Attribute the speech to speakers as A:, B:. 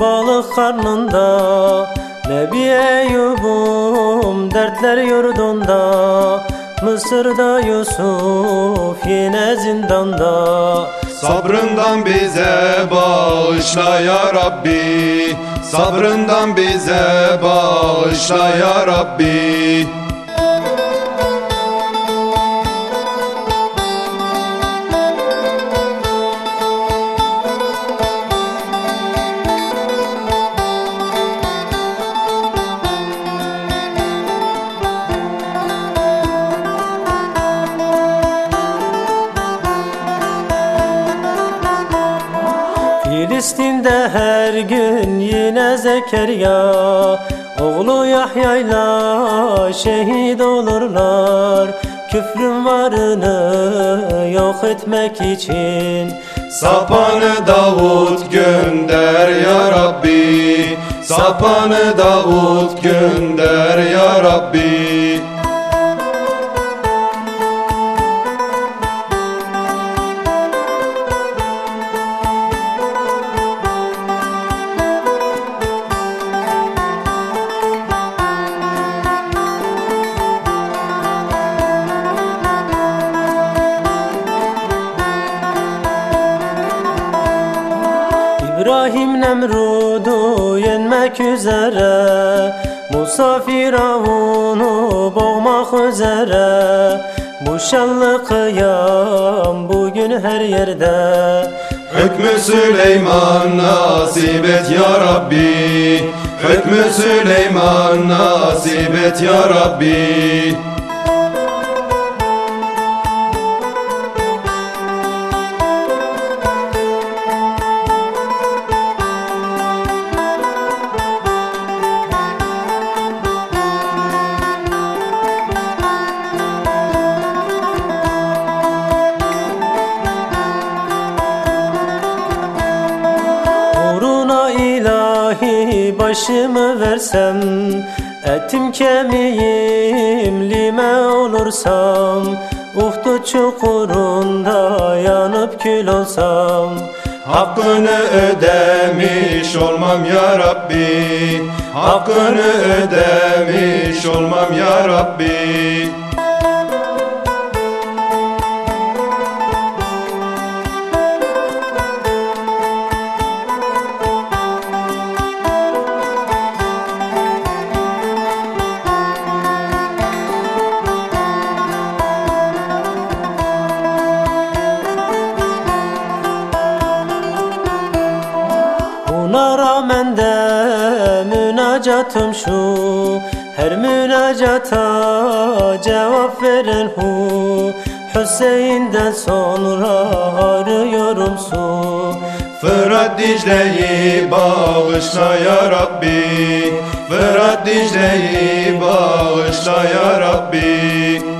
A: balık karnında. Nebi Eyyub'um dertler yurdunda. Mısır'da Yusuf yine zindanda.
B: Sabrından bize bağışla ya Rabbi. Sabrından bize bağışla ya Rabbi
A: Filistin'de her gün yine Zekeriya. Oğlu Yahya'yla şehit olurlar. Küfrün varını yok etmek için.
B: Sapanı Davut gönder ya Rabbi. Sapanı Davut gönder ya Rabbi
A: İbrahim Nemrud'u yenmek üzere Musa Firavun'u boğmak üzere. Bu şanlı kıyam bugün her yerde.
B: Hükmü Süleyman nasip et ya Rabbi. Hükmü Süleyman nasip et ya Rabbi
A: başımı versem Etim kemiğim lime olursam Uhdu çukurunda yanıp kül olsam.
B: Hakkını ödemiş olmam ya Rabbi Hakkını ödemiş olmam ya Rabbi
A: Buna rağmen de münacatım şu. Her münacata cevap veren hu. Hüseyin'den sonra arıyorum su.
B: Fırat Dicle'yi bağışla ya Rabbi. Fırat Dicle'yi bağışla ya Rabbi